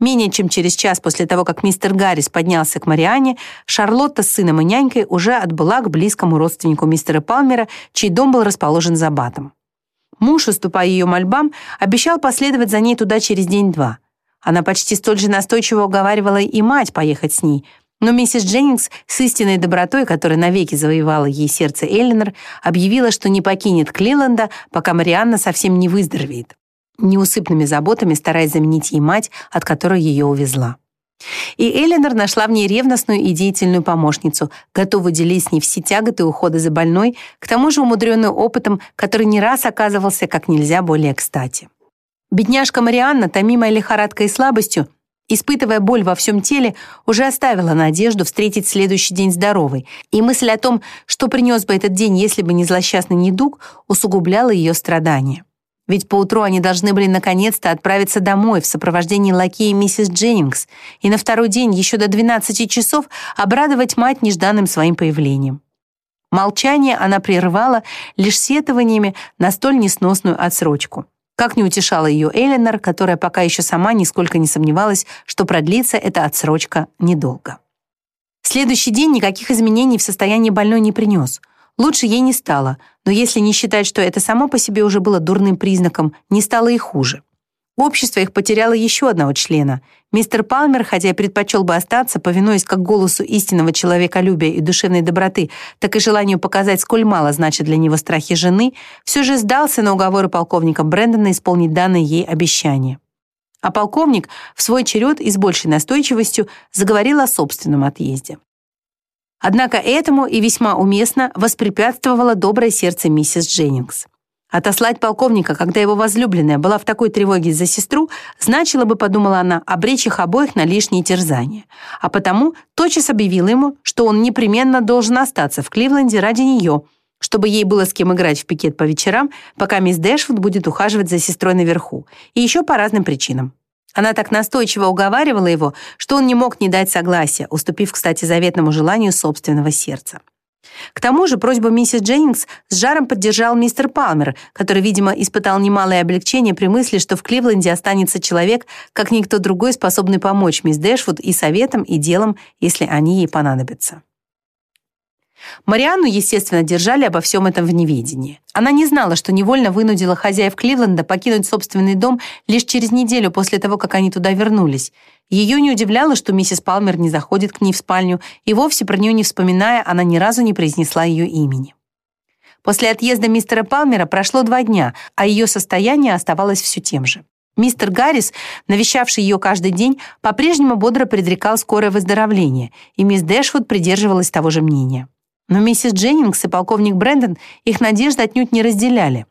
Менее чем через час после того, как мистер Гаррис поднялся к Мариане, Шарлотта с сыном и нянькой уже отбыла к близкому родственнику мистера Палмера, чей дом был расположен за батом. Муж, уступая ее мольбам, обещал последовать за ней туда через день-два. Она почти столь же настойчиво уговаривала и мать поехать с ней, но миссис Дженнингс с истинной добротой, которая навеки завоевала ей сердце Эллинор, объявила, что не покинет Клиленда, пока Марианна совсем не выздоровеет неусыпными заботами стараясь заменить ей мать, от которой ее увезла. И Эленор нашла в ней ревностную и деятельную помощницу, готовую делить с ней все тяготы ухода за больной, к тому же умудренную опытом, который не раз оказывался как нельзя более кстати. Бедняжка Марианна, томимая лихорадкой и слабостью, испытывая боль во всем теле, уже оставила надежду встретить следующий день здоровой, и мысль о том, что принес бы этот день, если бы не злосчастный недуг, усугубляла ее страдания. Ведь поутру они должны были наконец-то отправиться домой в сопровождении лакея миссис Дженнингс и на второй день еще до 12 часов обрадовать мать нежданным своим появлением. Молчание она прерывала лишь сетованиями на столь несносную отсрочку. Как не утешала ее Эленор, которая пока еще сама нисколько не сомневалась, что продлится эта отсрочка недолго. Следующий день никаких изменений в состоянии больной не принес — Лучше ей не стало, но если не считать, что это само по себе уже было дурным признаком, не стало и хуже. Общество их потеряло еще одного члена. Мистер Палмер, хотя и предпочел бы остаться, повинуясь как голосу истинного человеколюбия и душевной доброты, так и желанию показать, сколь мало значит для него страхи жены, все же сдался на уговоры полковника Брэндона исполнить данное ей обещание. А полковник в свой черед и с большей настойчивостью заговорил о собственном отъезде. Однако этому и весьма уместно воспрепятствовало доброе сердце миссис Дженнингс. Отослать полковника, когда его возлюбленная была в такой тревоге за сестру, значило бы, подумала она, обречь их обоих на лишние терзания. А потому тотчас объявила ему, что он непременно должен остаться в Кливленде ради нее, чтобы ей было с кем играть в пикет по вечерам, пока мисс Дэшвуд будет ухаживать за сестрой наверху, и еще по разным причинам. Она так настойчиво уговаривала его, что он не мог не дать согласия, уступив, кстати, заветному желанию собственного сердца. К тому же просьбу миссис Дженнингс с жаром поддержал мистер Палмер, который, видимо, испытал немалое облегчение при мысли, что в Кливленде останется человек, как никто другой, способный помочь мисс Дэшвуд и советом, и делом, если они ей понадобятся. Марианну, естественно, держали обо всем этом в неведении. Она не знала, что невольно вынудила хозяев Кливленда покинуть собственный дом лишь через неделю после того, как они туда вернулись. Ее не удивляло, что миссис Палмер не заходит к ней в спальню, и вовсе про нее не вспоминая, она ни разу не произнесла ее имени. После отъезда мистера Палмера прошло два дня, а ее состояние оставалось все тем же. Мистер Гаррис, навещавший ее каждый день, по-прежнему бодро предрекал скорое выздоровление, и мисс Дэшвуд придерживалась того же мнения. Но миссис Дженнингс и полковник Брэндон их надежды отнюдь не разделяли.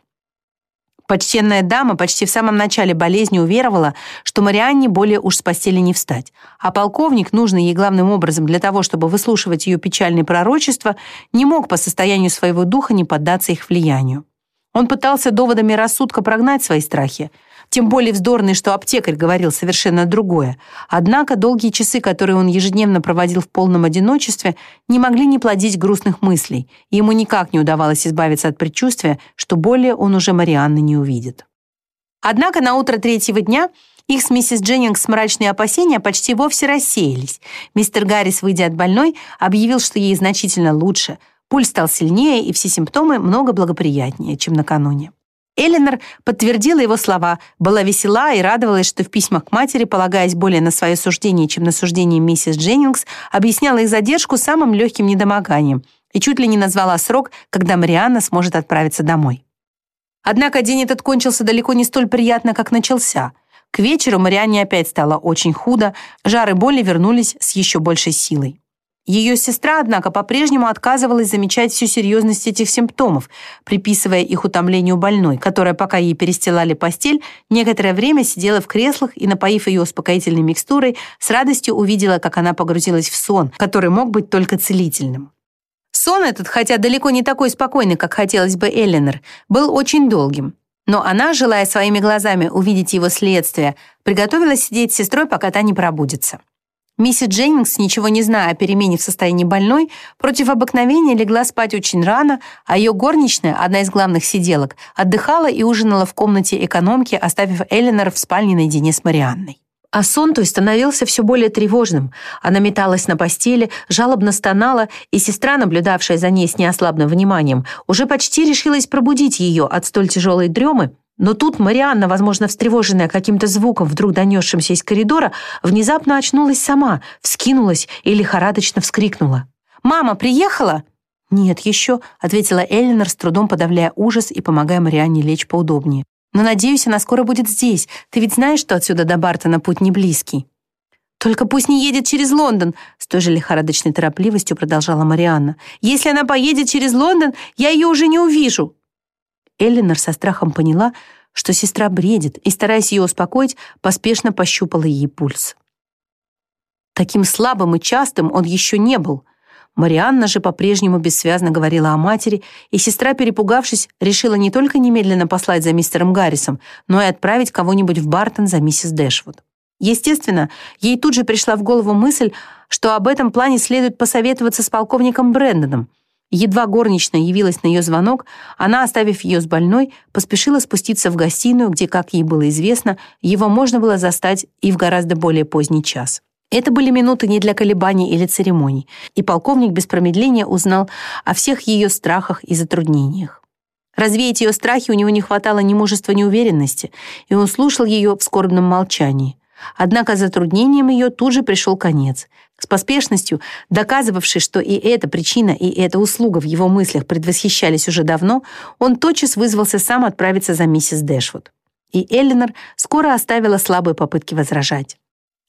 Почтенная дама почти в самом начале болезни уверовала, что Марианне более уж с постели не встать, а полковник, нужный ей главным образом для того, чтобы выслушивать ее печальные пророчества, не мог по состоянию своего духа не поддаться их влиянию. Он пытался доводами рассудка прогнать свои страхи, тем более вздорный, что аптекарь говорил совершенно другое. Однако долгие часы, которые он ежедневно проводил в полном одиночестве, не могли не плодить грустных мыслей, и ему никак не удавалось избавиться от предчувствия, что более он уже Марианны не увидит. Однако на утро третьего дня их с миссис Дженнингс мрачные опасения почти вовсе рассеялись. Мистер Гаррис, выйдя от больной, объявил, что ей значительно лучше. Пульс стал сильнее, и все симптомы много благоприятнее, чем накануне. Эленор подтвердила его слова, была весела и радовалась, что в письмах к матери, полагаясь более на свое суждение, чем на суждение миссис Дженнингс, объясняла их задержку самым легким недомоганием и чуть ли не назвала срок, когда Марианна сможет отправиться домой. Однако день этот кончился далеко не столь приятно, как начался. К вечеру Марианне опять стало очень худо, жары боли вернулись с еще большей силой. Ее сестра, однако, по-прежнему отказывалась замечать всю серьезность этих симптомов, приписывая их утомлению больной, которая, пока ей перестилали постель, некоторое время сидела в креслах и, напоив ее успокоительной микстурой, с радостью увидела, как она погрузилась в сон, который мог быть только целительным. Сон этот, хотя далеко не такой спокойный, как хотелось бы Эллинор, был очень долгим. Но она, желая своими глазами увидеть его следствие, приготовилась сидеть с сестрой, пока та не пробудится. Миссис Дженнингс, ничего не зная о перемене в состоянии больной, против обыкновения легла спать очень рано, а ее горничная, одна из главных сиделок, отдыхала и ужинала в комнате экономки, оставив Эленор в спальне наедине с Марианной. А сон той становился все более тревожным. Она металась на постели, жалобно стонала, и сестра, наблюдавшая за ней с неослабным вниманием, уже почти решилась пробудить ее от столь тяжелой дремы, но тут Марианна, возможно, встревоженная каким-то звуком, вдруг донесшимся из коридора, внезапно очнулась сама, вскинулась и лихорадочно вскрикнула. «Мама приехала?» «Нет еще», — ответила Эллинор, с трудом подавляя ужас и помогая Марианне лечь поудобнее. Но, надеюсь, она скоро будет здесь. Ты ведь знаешь, что отсюда до Бартона путь не близкий. «Только пусть не едет через Лондон», — с той же лихорадочной торопливостью продолжала Марианна. «Если она поедет через Лондон, я ее уже не увижу». Эллинор со страхом поняла, что сестра бредит, и, стараясь ее успокоить, поспешно пощупала ей пульс. Таким слабым и частым он еще не был — Марианна же по-прежнему бессвязно говорила о матери, и сестра, перепугавшись, решила не только немедленно послать за мистером Гаррисом, но и отправить кого-нибудь в Бартон за миссис Дэшвуд. Естественно, ей тут же пришла в голову мысль, что об этом плане следует посоветоваться с полковником Брэндоном. Едва горничная явилась на ее звонок, она, оставив ее с больной, поспешила спуститься в гостиную, где, как ей было известно, его можно было застать и в гораздо более поздний час. Это были минуты не для колебаний или церемоний, и полковник без промедления узнал о всех ее страхах и затруднениях. Развеять ее страхи у него не хватало ни мужества, ни уверенности, и он слушал ее в скорбном молчании. Однако затруднением ее тут же пришел конец. С поспешностью, доказывавшей, что и эта причина, и эта услуга в его мыслях предвосхищались уже давно, он тотчас вызвался сам отправиться за миссис Дэшвуд. И Эллинор скоро оставила слабые попытки возражать.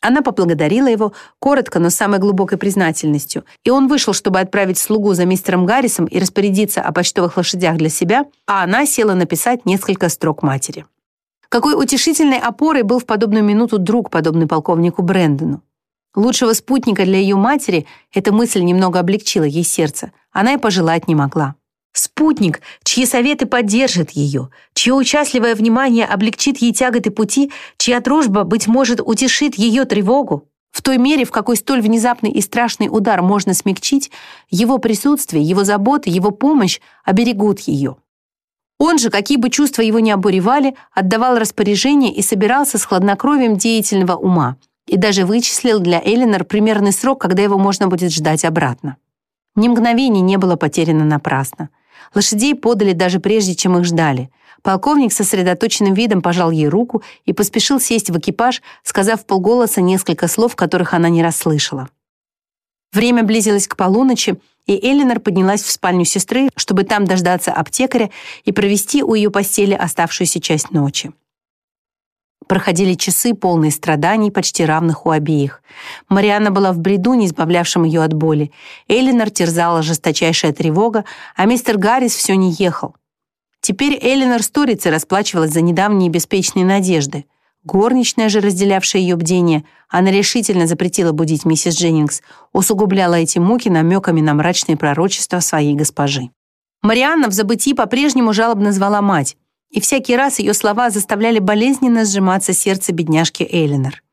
Она поблагодарила его, коротко, но с самой глубокой признательностью, и он вышел, чтобы отправить слугу за мистером Гаррисом и распорядиться о почтовых лошадях для себя, а она села написать несколько строк матери. Какой утешительной опорой был в подобную минуту друг, подобный полковнику Брэндону. Лучшего спутника для ее матери эта мысль немного облегчила ей сердце. Она и пожелать не могла. Спутник, чьи советы поддержат ее, чье участливое внимание облегчит ей тяготы пути, чья дружба, быть может, утешит ее тревогу. В той мере, в какой столь внезапный и страшный удар можно смягчить, его присутствие, его заботы, его помощь оберегут ее. Он же, какие бы чувства его ни обуревали, отдавал распоряжение и собирался с хладнокровием деятельного ума и даже вычислил для Элинор примерный срок, когда его можно будет ждать обратно. Ни мгновения не было потеряно напрасно. Лошадей подали даже прежде, чем их ждали. Полковник сосредоточенным видом пожал ей руку и поспешил сесть в экипаж, сказав полголоса несколько слов, которых она не расслышала. Время близилось к полуночи, и Эллинор поднялась в спальню сестры, чтобы там дождаться аптекаря и провести у ее постели оставшуюся часть ночи. Проходили часы, полные страданий, почти равных у обеих. Марианна была в бреду, не избавлявшем ее от боли. Эллинор терзала жесточайшая тревога, а мистер Гаррис все не ехал. Теперь Эллинор Сторицей расплачивалась за недавние беспечные надежды. Горничная же, разделявшая ее бдение, она решительно запретила будить миссис Дженнингс, усугубляла эти муки намеками на мрачные пророчества своей госпожи. Марианна в забытии по-прежнему жалобно звала мать, и всякий раз ее слова заставляли болезненно сжиматься сердце бедняжки Эллинор.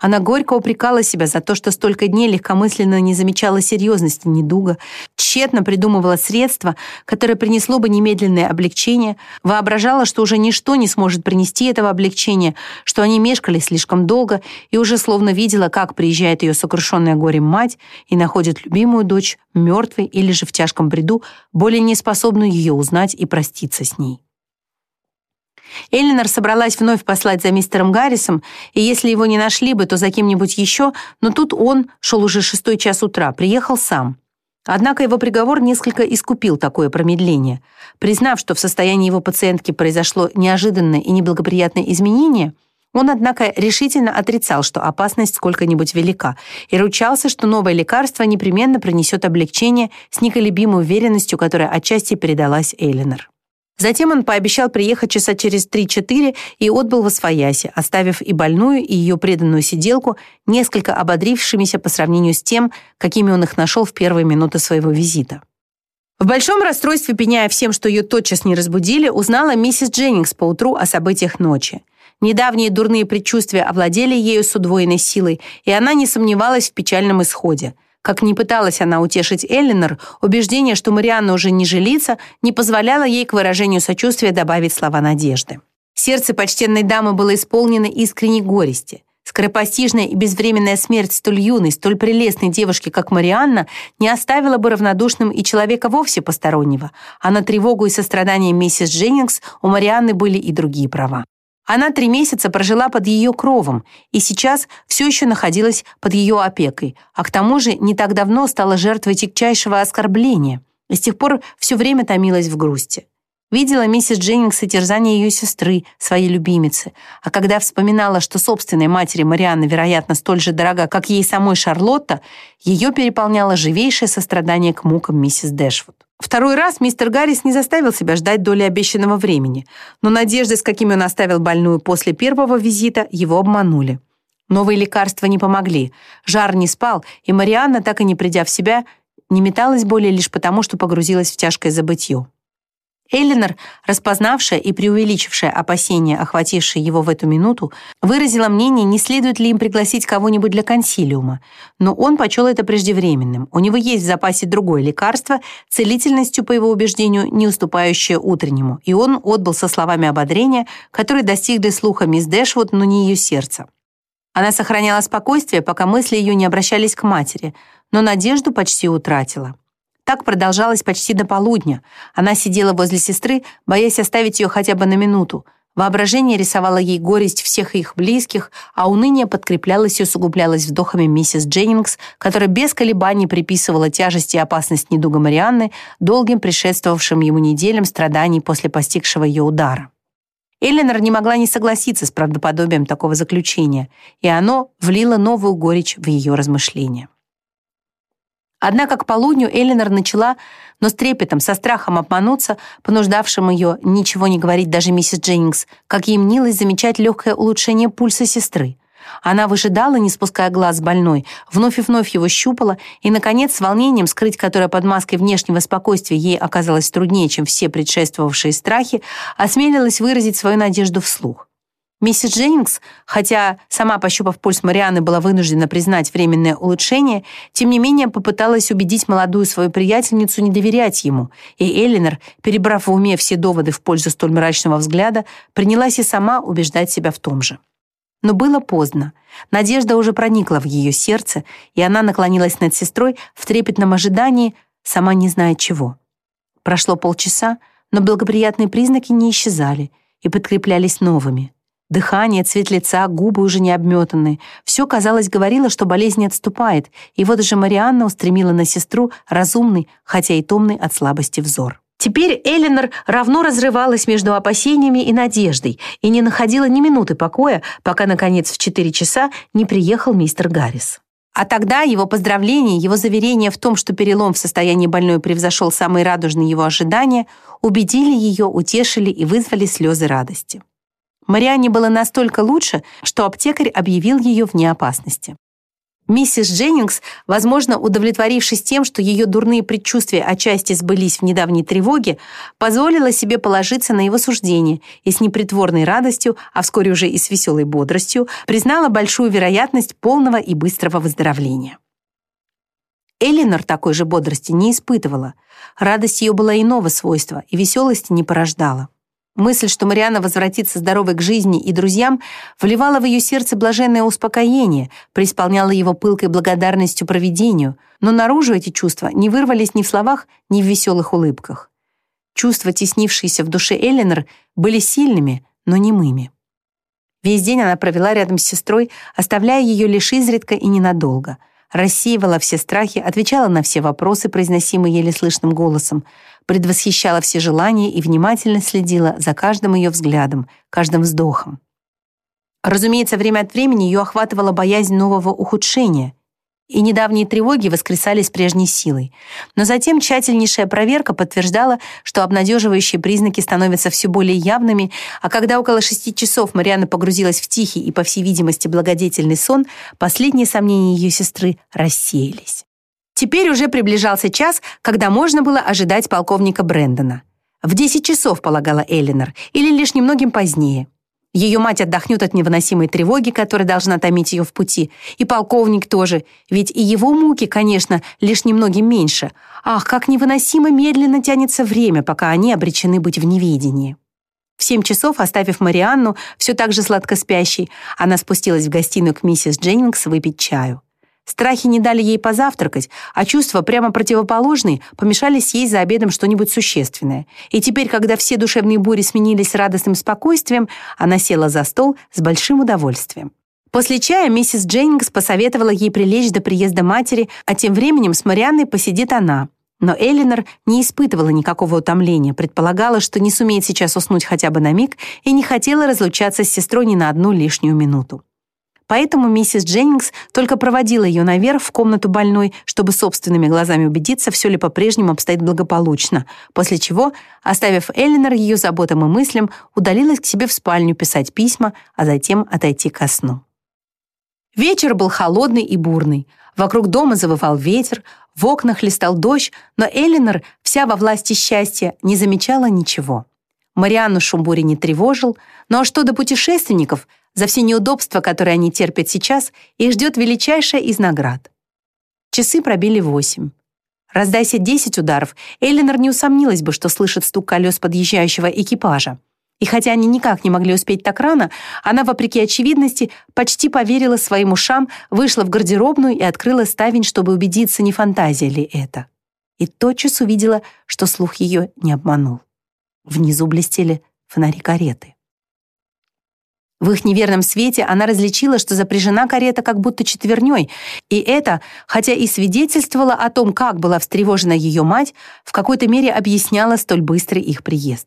Она горько упрекала себя за то, что столько дней легкомысленно не замечала серьезности недуга, тщетно придумывала средства, которое принесло бы немедленное облегчение, воображала, что уже ничто не сможет принести этого облегчения, что они мешкали слишком долго, и уже словно видела, как приезжает ее сокрушенная горем мать и находит любимую дочь мертвой или же в тяжком бреду, более неспособную ее узнать и проститься с ней. Эллинор собралась вновь послать за мистером Гаррисом, и если его не нашли бы, то за кем-нибудь еще, но тут он, шел уже шестой час утра, приехал сам. Однако его приговор несколько искупил такое промедление. Признав, что в состоянии его пациентки произошло неожиданное и неблагоприятное изменение, он, однако, решительно отрицал, что опасность сколько-нибудь велика, и ручался, что новое лекарство непременно принесет облегчение с неколебимой уверенностью, которая отчасти передалась Эйлинор. Затем он пообещал приехать часа через 3-4 и отбыл во свояси, оставив и больную, и ее преданную сиделку, несколько ободрившимися по сравнению с тем, какими он их нашел в первые минуты своего визита. В большом расстройстве, пеняя всем, что ее тотчас не разбудили, узнала миссис Дженнингс поутру о событиях ночи. Недавние дурные предчувствия овладели ею с удвоенной силой, и она не сомневалась в печальном исходе – как ни пыталась она утешить Эллинор, убеждение, что Марианна уже не жилится, не позволяло ей к выражению сочувствия добавить слова надежды. Сердце почтенной дамы было исполнено искренней горести. Скоропостижная и безвременная смерть столь юной, столь прелестной девушки, как Марианна, не оставила бы равнодушным и человека вовсе постороннего, а на тревогу и сострадание миссис Дженнингс у Марианны были и другие права. Она три месяца прожила под ее кровом и сейчас все еще находилась под ее опекой, а к тому же не так давно стала жертвой тягчайшего оскорбления и с тех пор все время томилась в грусти. Видела миссис Дженнингс и терзание ее сестры, своей любимицы, а когда вспоминала, что собственной матери Марианна, вероятно, столь же дорога, как ей самой Шарлотта, ее переполняло живейшее сострадание к мукам миссис Дэшвуд. Второй раз мистер Гаррис не заставил себя ждать доли обещанного времени, но надежды, с какими он оставил больную после первого визита, его обманули. Новые лекарства не помогли, жар не спал, и Марианна, так и не придя в себя, не металась более лишь потому, что погрузилась в тяжкое забытье. Эллинор, распознавшая и преувеличившая опасения, охватившие его в эту минуту, выразила мнение, не следует ли им пригласить кого-нибудь для консилиума, но он почел это преждевременным. У него есть в запасе другое лекарство, целительностью, по его убеждению, не уступающее утреннему, и он отдал со словами ободрения, которые достигли слуха мисс Дэшвуд, но не ее сердца. Она сохраняла спокойствие, пока мысли ее не обращались к матери, но надежду почти утратила. Так продолжалось почти до полудня. Она сидела возле сестры, боясь оставить ее хотя бы на минуту. Воображение рисовало ей горесть всех их близких, а уныние подкреплялось и усугублялось вдохами миссис Дженнингс, которая без колебаний приписывала тяжесть и опасность недуга Марианны долгим предшествовавшим ему неделям страданий после постигшего ее удара. Эленор не могла не согласиться с правдоподобием такого заключения, и оно влило новую горечь в ее размышления. Однако к полудню Элинор начала, но с трепетом, со страхом обмануться, понуждавшим ее ничего не говорить даже миссис Дженнингс, как ей мнилось замечать легкое улучшение пульса сестры. Она выжидала, не спуская глаз больной, вновь и вновь его щупала, и, наконец, с волнением, скрыть которое под маской внешнего спокойствия ей оказалось труднее, чем все предшествовавшие страхи, осмелилась выразить свою надежду вслух. Миссис Дженнингс, хотя сама, пощупав пульс Марианы, была вынуждена признать временное улучшение, тем не менее попыталась убедить молодую свою приятельницу не доверять ему, и Эллинор, перебрав в уме все доводы в пользу столь мрачного взгляда, принялась и сама убеждать себя в том же. Но было поздно. Надежда уже проникла в ее сердце, и она наклонилась над сестрой в трепетном ожидании, сама не зная чего. Прошло полчаса, но благоприятные признаки не исчезали и подкреплялись новыми — Дыхание, цвет лица, губы уже не обметаны. Все, казалось, говорило, что болезнь отступает, и вот уже Марианна устремила на сестру разумный, хотя и томный от слабости взор. Теперь Эленор равно разрывалась между опасениями и надеждой и не находила ни минуты покоя, пока, наконец, в четыре часа не приехал мистер Гаррис. А тогда его поздравления, его заверения в том, что перелом в состоянии больной превзошел самые радужные его ожидания, убедили ее, утешили и вызвали слезы радости. Марианне было настолько лучше, что аптекарь объявил ее вне опасности. Миссис Дженнингс, возможно, удовлетворившись тем, что ее дурные предчувствия отчасти сбылись в недавней тревоге, позволила себе положиться на его суждение и с непритворной радостью, а вскоре уже и с веселой бодростью, признала большую вероятность полного и быстрого выздоровления. Элинор такой же бодрости не испытывала. Радость ее была иного свойства и веселости не порождала. Мысль, что Мариана возвратится здоровой к жизни и друзьям, вливала в ее сердце блаженное успокоение, преисполняла его пылкой благодарностью провидению, но наружу эти чувства не вырвались ни в словах, ни в веселых улыбках. Чувства, теснившиеся в душе Эллинор, были сильными, но немыми. Весь день она провела рядом с сестрой, оставляя ее лишь изредка и ненадолго. Рассеивала все страхи, отвечала на все вопросы, произносимые еле слышным голосом, предвосхищала все желания и внимательно следила за каждым ее взглядом, каждым вздохом. Разумеется, время от времени ее охватывала боязнь нового ухудшения, и недавние тревоги воскресали с прежней силой. Но затем тщательнейшая проверка подтверждала, что обнадеживающие признаки становятся все более явными, а когда около шести часов Марианна погрузилась в тихий и, по всей видимости, благодетельный сон, последние сомнения ее сестры рассеялись. Теперь уже приближался час, когда можно было ожидать полковника Брэндона. В 10 часов, полагала Эллинор, или лишь немногим позднее. Ее мать отдохнет от невыносимой тревоги, которая должна томить ее в пути. И полковник тоже, ведь и его муки, конечно, лишь немногим меньше. Ах, как невыносимо медленно тянется время, пока они обречены быть в неведении. В семь часов, оставив Марианну, все так же сладко спящей, она спустилась в гостиную к миссис Дженнингс выпить чаю. Страхи не дали ей позавтракать, а чувства, прямо противоположные, помешали съесть за обедом что-нибудь существенное. И теперь, когда все душевные бури сменились радостным спокойствием, она села за стол с большим удовольствием. После чая миссис Дженнингс посоветовала ей прилечь до приезда матери, а тем временем с Марианной посидит она. Но Элинор не испытывала никакого утомления, предполагала, что не сумеет сейчас уснуть хотя бы на миг и не хотела разлучаться с сестрой ни на одну лишнюю минуту. Поэтому миссис Дженнингс только проводила ее наверх в комнату больной, чтобы собственными глазами убедиться, все ли по-прежнему обстоит благополучно, после чего, оставив Эллинор ее заботам и мыслям, удалилась к себе в спальню писать письма, а затем отойти ко сну. Вечер был холодный и бурный. Вокруг дома завывал ветер, в окнах листал дождь, но Эллинор, вся во власти счастья, не замечала ничего. Марианну шум бури не тревожил, но что до путешественников, за все неудобства, которые они терпят сейчас, их ждет величайшая из наград. Часы пробили восемь. Раздайся десять ударов, Эллинор не усомнилась бы, что слышит стук колес подъезжающего экипажа. И хотя они никак не могли успеть так рано, она, вопреки очевидности, почти поверила своим ушам, вышла в гардеробную и открыла ставень, чтобы убедиться, не фантазия ли это. И тотчас увидела, что слух ее не обманул. Внизу блестели фонари кареты. В их неверном свете она различила, что запряжена карета как будто четверней, и это, хотя и свидетельствовало о том, как была встревожена ее мать, в какой-то мере объясняло столь быстрый их приезд.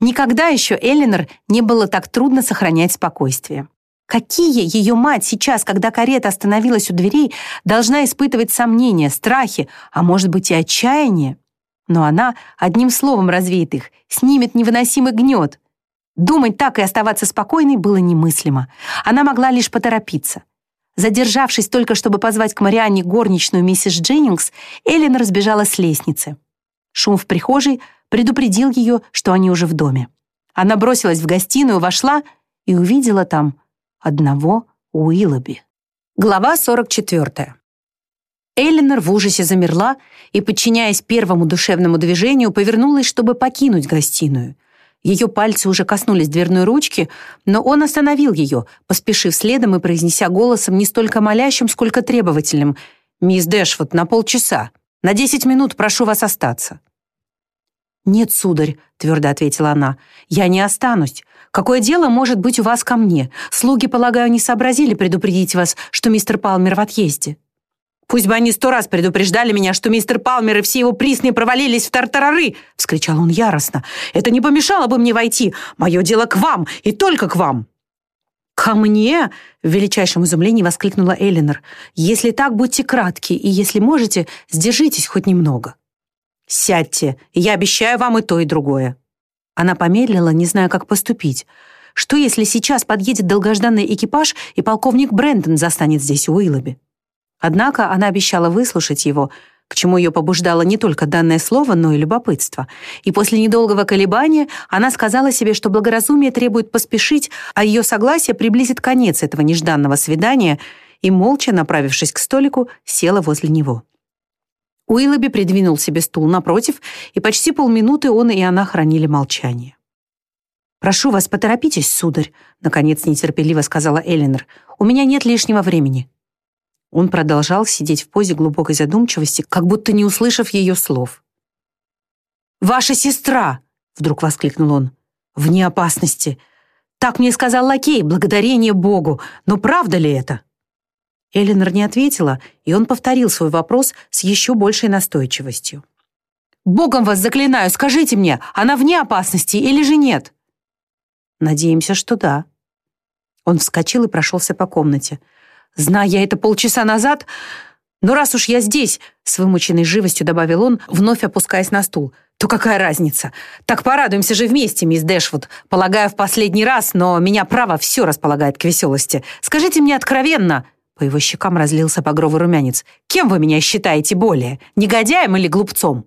Никогда еще Эллинор не было так трудно сохранять спокойствие. Какие ее мать сейчас, когда карета остановилась у дверей, должна испытывать сомнения, страхи, а может быть и отчаяние? Но она одним словом развеет их, снимет невыносимый гнет. Думать так и оставаться спокойной было немыслимо. Она могла лишь поторопиться. Задержавшись только, чтобы позвать к Марианне горничную миссис Дженнингс, Эллен разбежала с лестницы. Шум в прихожей предупредил ее, что они уже в доме. Она бросилась в гостиную, вошла и увидела там одного Уиллоби. Глава 44. Эллинор в ужасе замерла и, подчиняясь первому душевному движению, повернулась, чтобы покинуть гостиную. Ее пальцы уже коснулись дверной ручки, но он остановил ее, поспешив следом и произнеся голосом не столько молящим, сколько требовательным. «Мисс Дэшвуд, на полчаса. На десять минут прошу вас остаться». «Нет, сударь», — твердо ответила она, — «я не останусь. Какое дело может быть у вас ко мне? Слуги, полагаю, не сообразили предупредить вас, что мистер Палмер в отъезде». «Пусть бы они сто раз предупреждали меня, что мистер Палмер и все его присные провалились в тартарары!» — вскричал он яростно. «Это не помешало бы мне войти. Мое дело к вам, и только к вам!» «Ко мне?» — в величайшем изумлении воскликнула Эллинор. «Если так, будьте кратки, и если можете, сдержитесь хоть немного». «Сядьте, я обещаю вам и то, и другое». Она помедлила, не зная, как поступить. Что, если сейчас подъедет долгожданный экипаж, и полковник Брэндон застанет здесь Уиллоби? Однако она обещала выслушать его, к чему ее побуждало не только данное слово, но и любопытство. И после недолгого колебания она сказала себе, что благоразумие требует поспешить, а ее согласие приблизит конец этого нежданного свидания, и, молча направившись к столику, села возле него. Уиллоби придвинул себе стул напротив, и почти полминуты он и она хранили молчание. «Прошу вас, поторопитесь, сударь», — наконец нетерпеливо сказала Эллинор. «У меня нет лишнего времени». Он продолжал сидеть в позе глубокой задумчивости, как будто не услышав ее слов. «Ваша сестра!» — вдруг воскликнул он. «Вне опасности. Так мне сказал лакей, благодарение Богу. Но правда ли это?» Эленор не ответила, и он повторил свой вопрос с еще большей настойчивостью. «Богом вас заклинаю, скажите мне, она вне опасности или же нет?» «Надеемся, что да». Он вскочил и прошелся по комнате. «Зная я это полчаса назад, но раз уж я здесь», с вымученной живостью добавил он, вновь опускаясь на стул, то какая разница? Так порадуемся же вместе, мисс Дэшвуд. Полагаю, в последний раз, но меня право все располагает к веселости. Скажите мне откровенно, по его щекам разлился багровый румянец. «Кем вы меня считаете более? Негодяем или глупцом?»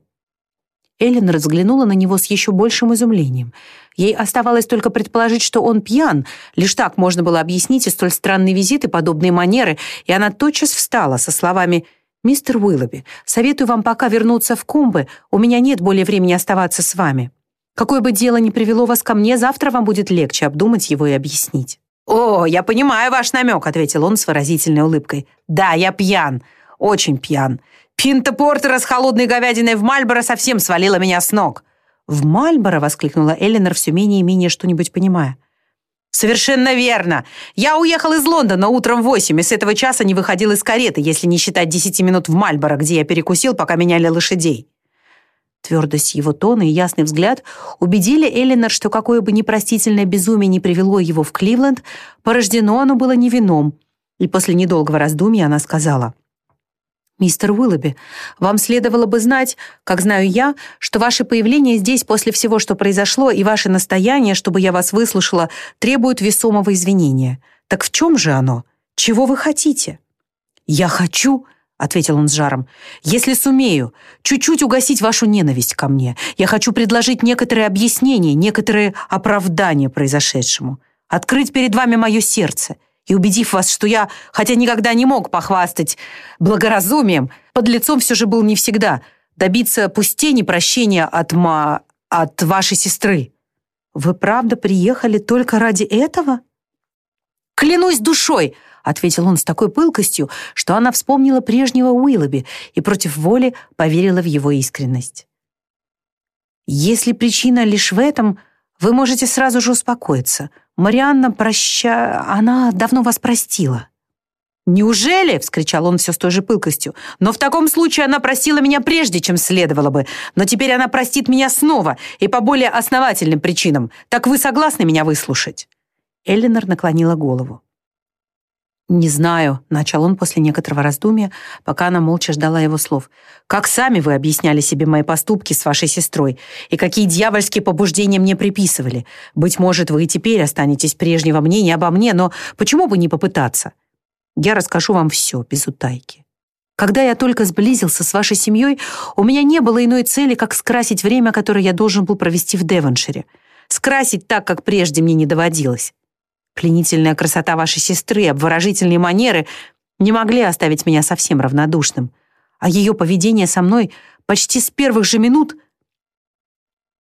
Эллен разглянула на него с еще большим изумлением. Ей оставалось только предположить, что он пьян. Лишь так можно было объяснить и столь странный визит, и подобные манеры, и она тотчас встала со словами «Мистер Уиллоби, советую вам пока вернуться в Кумбы, у меня нет более времени оставаться с вами». Какое бы дело ни привело вас ко мне, завтра вам будет легче обдумать его и объяснить». «О, я понимаю ваш намек», — ответил он с выразительной улыбкой. «Да, я пьян, очень пьян. Пинта Портера с холодной говядиной в Мальборо совсем свалила меня с ног». «В Мальборо?» — воскликнула Эллинор, все менее и менее что-нибудь понимая. «Совершенно верно. Я уехал из Лондона утром в восемь и с этого часа не выходил из кареты, если не считать десяти минут в Мальборо, где я перекусил, пока меняли лошадей». Твердость его тона и ясный взгляд убедили Эллинор, что какое бы непростительное безумие не привело его в Кливленд, порождено оно было не вином. И после недолгого раздумья она сказала — «Мистер Уиллоби, вам следовало бы знать, как знаю я, что ваше появление здесь после всего, что произошло, и ваше настояние, чтобы я вас выслушала, требуют весомого извинения. Так в чем же оно? Чего вы хотите?» «Я хочу», — ответил он с жаром, «если сумею, чуть-чуть угасить вашу ненависть ко мне. Я хочу предложить некоторые объяснения, некоторые оправдания произошедшему, открыть перед вами мое сердце» и убедив вас, что я, хотя никогда не мог похвастать благоразумием, под лицом все же был не всегда, добиться пустени прощения от ма... от вашей сестры. Вы правда приехали только ради этого? Клянусь душой, ответил он с такой пылкостью, что она вспомнила прежнего Уиллоби и против воли поверила в его искренность. Если причина лишь в этом, вы можете сразу же успокоиться — Марианна проща... Она давно вас простила». «Неужели?» — вскричал он все с той же пылкостью. «Но в таком случае она простила меня прежде, чем следовало бы. Но теперь она простит меня снова и по более основательным причинам. Так вы согласны меня выслушать?» Эллинор наклонила голову. «Не знаю», — начал он после некоторого раздумья, пока она молча ждала его слов. «Как сами вы объясняли себе мои поступки с вашей сестрой, и какие дьявольские побуждения мне приписывали? Быть может, вы и теперь останетесь прежнего мнения обо мне, но почему бы не попытаться? Я расскажу вам все, без утайки. Когда я только сблизился с вашей семьей, у меня не было иной цели, как скрасить время, которое я должен был провести в Девоншире. Скрасить так, как прежде мне не доводилось. Пленительная красота вашей сестры, обворожительные манеры не могли оставить меня совсем равнодушным. А ее поведение со мной почти с первых же минут...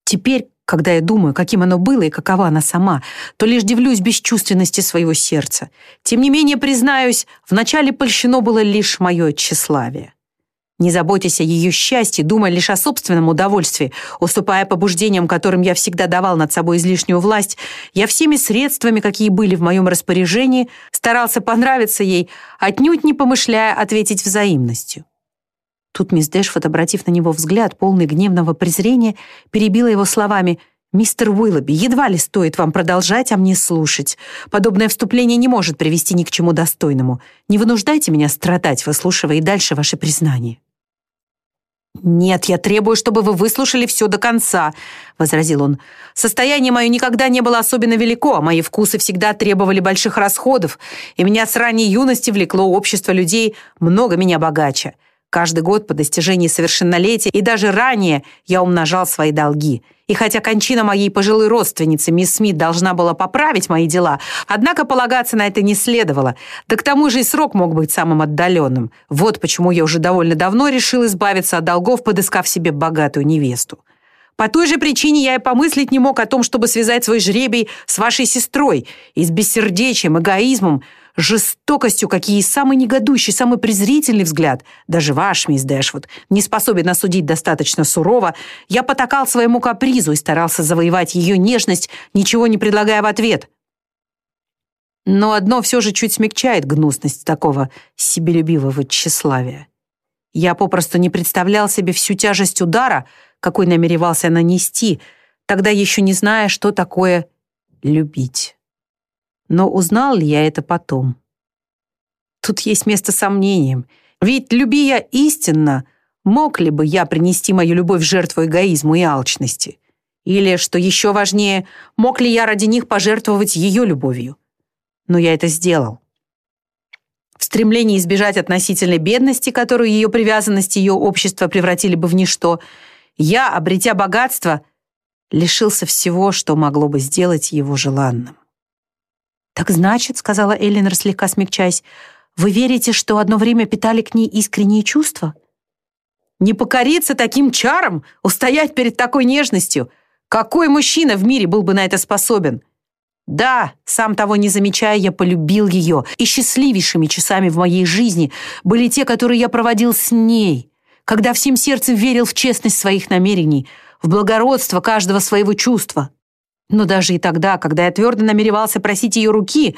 Теперь, когда я думаю, каким оно было и какова она сама, то лишь дивлюсь бесчувственности своего сердца. Тем не менее, признаюсь, вначале польщено было лишь мое тщеславие. Не заботясь о ее счастье, думая лишь о собственном удовольствии, уступая побуждениям, которым я всегда давал над собой излишнюю власть, я всеми средствами, какие были в моем распоряжении, старался понравиться ей, отнюдь не помышляя ответить взаимностью. Тут мисс Дэшфорд, обратив на него взгляд, полный гневного презрения, перебила его словами «Мистер Уиллоби, едва ли стоит вам продолжать, а мне слушать. Подобное вступление не может привести ни к чему достойному. Не вынуждайте меня страдать, выслушивая и дальше ваши признания». «Нет, я требую, чтобы вы выслушали все до конца», — возразил он. «Состояние мое никогда не было особенно велико, а мои вкусы всегда требовали больших расходов, и меня с ранней юности влекло общество людей много меня богаче. Каждый год по достижении совершеннолетия и даже ранее я умножал свои долги. И хотя кончина моей пожилой родственницы, мисс Смит, должна была поправить мои дела, однако полагаться на это не следовало. Да к тому же и срок мог быть самым отдаленным. Вот почему я уже довольно давно решил избавиться от долгов, подыскав себе богатую невесту. По той же причине я и помыслить не мог о том, чтобы связать свой жребий с вашей сестрой и с бессердечием, эгоизмом, жестокостью, какие самый негодующий, самый презрительный взгляд, даже ваш, мисс Дэшвуд, не способен осудить достаточно сурово, я потакал своему капризу и старался завоевать ее нежность, ничего не предлагая в ответ. Но одно все же чуть смягчает гнусность такого себелюбивого тщеславия. Я попросту не представлял себе всю тяжесть удара, какой намеревался нанести, тогда еще не зная, что такое любить. Но узнал ли я это потом? Тут есть место сомнениям. Ведь, люби я истинно, мог ли бы я принести мою любовь в жертву эгоизму и алчности? Или, что еще важнее, мог ли я ради них пожертвовать ее любовью? Но я это сделал. В стремлении избежать относительной бедности, которую ее привязанность и ее общество превратили бы в ничто, я, обретя богатство, лишился всего, что могло бы сделать его желанным. «Так значит, — сказала Эллинор, слегка смягчаясь, — вы верите, что одно время питали к ней искренние чувства?» «Не покориться таким чарам, устоять перед такой нежностью. Какой мужчина в мире был бы на это способен? Да, сам того не замечая, я полюбил ее, и счастливейшими часами в моей жизни были те, которые я проводил с ней, когда всем сердцем верил в честность своих намерений, в благородство каждого своего чувства. Но даже и тогда, когда я твердо намеревался просить ее руки,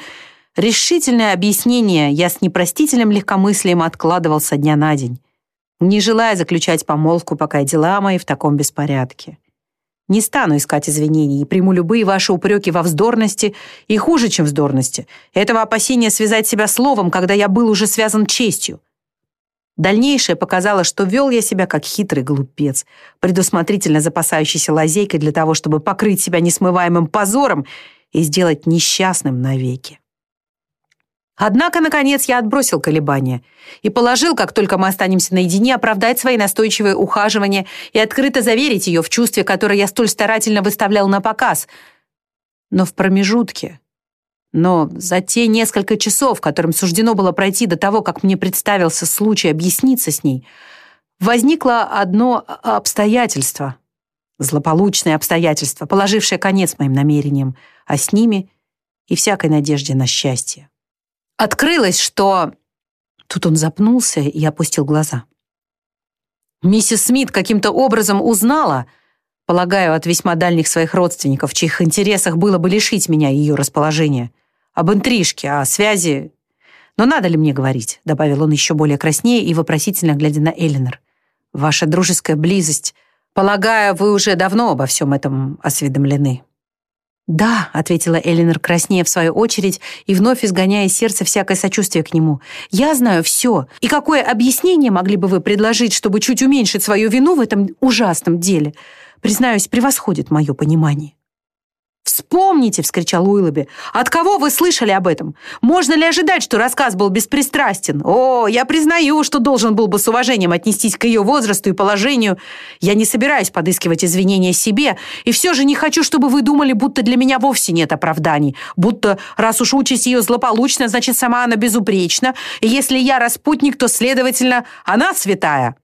решительное объяснение я с непростительным легкомыслием откладывал со дня на день, не желая заключать помолвку, пока дела мои в таком беспорядке. Не стану искать извинений и приму любые ваши упреки во вздорности и хуже, чем вздорности. Этого опасения связать себя словом, когда я был уже связан честью. Дальнейшее показало, что вел я себя как хитрый глупец, предусмотрительно запасающийся лазейкой для того, чтобы покрыть себя несмываемым позором и сделать несчастным навеки. Однако, наконец, я отбросил колебания и положил, как только мы останемся наедине, оправдать свои настойчивые ухаживания и открыто заверить ее в чувстве, которое я столь старательно выставлял на показ. Но в промежутке, но за те несколько часов, которым суждено было пройти до того, как мне представился случай объясниться с ней, возникло одно обстоятельство, злополучное обстоятельство, положившее конец моим намерениям, а с ними и всякой надежде на счастье. Открылось, что... Тут он запнулся и опустил глаза. Миссис Смит каким-то образом узнала, полагаю, от весьма дальних своих родственников, в чьих интересах было бы лишить меня ее расположения, об интрижке, о связи. Но надо ли мне говорить, добавил он еще более краснее и вопросительно глядя на Эллинор. Ваша дружеская близость. Полагаю, вы уже давно обо всем этом осведомлены. «Да», — ответила Элинор краснее в свою очередь и вновь изгоняя из сердца всякое сочувствие к нему. «Я знаю все. И какое объяснение могли бы вы предложить, чтобы чуть уменьшить свою вину в этом ужасном деле? Признаюсь, превосходит мое понимание». «Вспомните!» — вскричал Уиллоби. «От кого вы слышали об этом? Можно ли ожидать, что рассказ был беспристрастен? О, я признаю, что должен был бы с уважением отнестись к ее возрасту и положению. Я не собираюсь подыскивать извинения себе, и все же не хочу, чтобы вы думали, будто для меня вовсе нет оправданий, будто, раз уж участь ее злополучна, значит, сама она безупречна, и если я распутник, то, следовательно, она святая».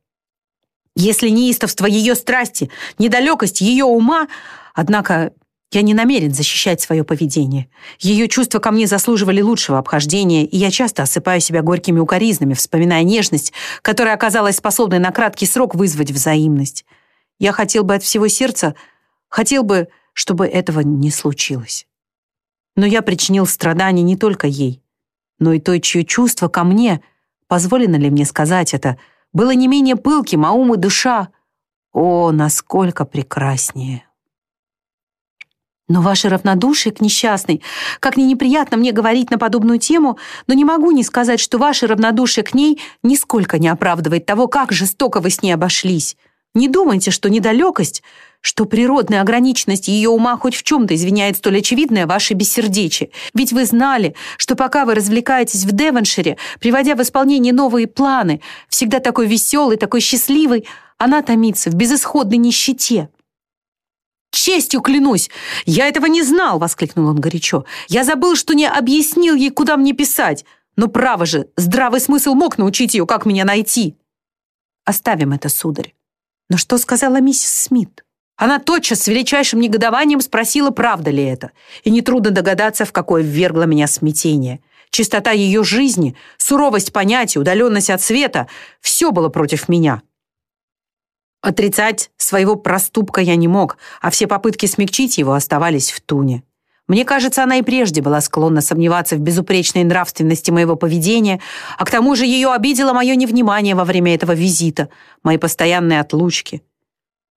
Если неистовство ее страсти, недалекость ее ума, однако я не намерен защищать свое поведение. Ее чувства ко мне заслуживали лучшего обхождения, и я часто осыпаю себя горькими укоризнами, вспоминая нежность, которая оказалась способной на краткий срок вызвать взаимность. Я хотел бы от всего сердца, хотел бы, чтобы этого не случилось. Но я причинил страдания не только ей, но и той, чье чувство ко мне, позволено ли мне сказать это, было не менее пылким, а ум и душа, о, насколько прекраснее. Но ваше равнодушие к несчастной, как ни неприятно мне говорить на подобную тему, но не могу не сказать, что ваше равнодушие к ней нисколько не оправдывает того, как жестоко вы с ней обошлись. Не думайте, что недалекость, что природная ограниченность ее ума хоть в чем-то извиняет столь очевидное ваше бессердечие. Ведь вы знали, что пока вы развлекаетесь в Девоншире, приводя в исполнение новые планы, всегда такой веселый, такой счастливый, она томится в безысходной нищете. «Честью клянусь! Я этого не знал!» — воскликнул он горячо. «Я забыл, что не объяснил ей, куда мне писать. Но право же, здравый смысл мог научить ее, как меня найти». «Оставим это, сударь. Но что сказала миссис Смит?» Она тотчас с величайшим негодованием спросила, правда ли это, и нетрудно догадаться, в какое ввергло меня смятение. Чистота ее жизни, суровость понятий, удаленность от света — все было против меня. Отрицать своего проступка я не мог, а все попытки смягчить его оставались в туне. Мне кажется, она и прежде была склонна сомневаться в безупречной нравственности моего поведения, а к тому же ее обидело мое невнимание во время этого визита, мои постоянные отлучки.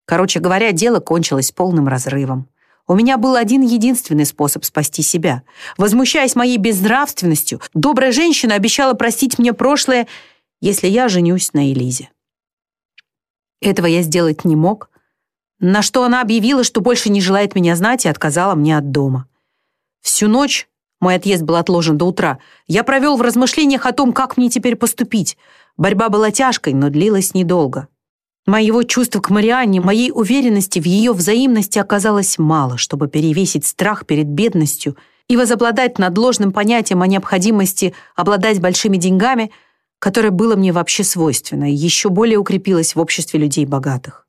Короче говоря, дело кончилось полным разрывом. У меня был один единственный способ спасти себя. Возмущаясь моей безнравственностью, добрая женщина обещала простить мне прошлое, если я женюсь на Элизе. Этого я сделать не мог, на что она объявила, что больше не желает меня знать и отказала мне от дома. Всю ночь, мой отъезд был отложен до утра, я провел в размышлениях о том, как мне теперь поступить. Борьба была тяжкой, но длилась недолго. Моего чувства к Марианне, моей уверенности в ее взаимности оказалось мало, чтобы перевесить страх перед бедностью и возобладать над ложным понятием о необходимости обладать большими деньгами – которое было мне вообще свойственно и еще более укрепилось в обществе людей богатых.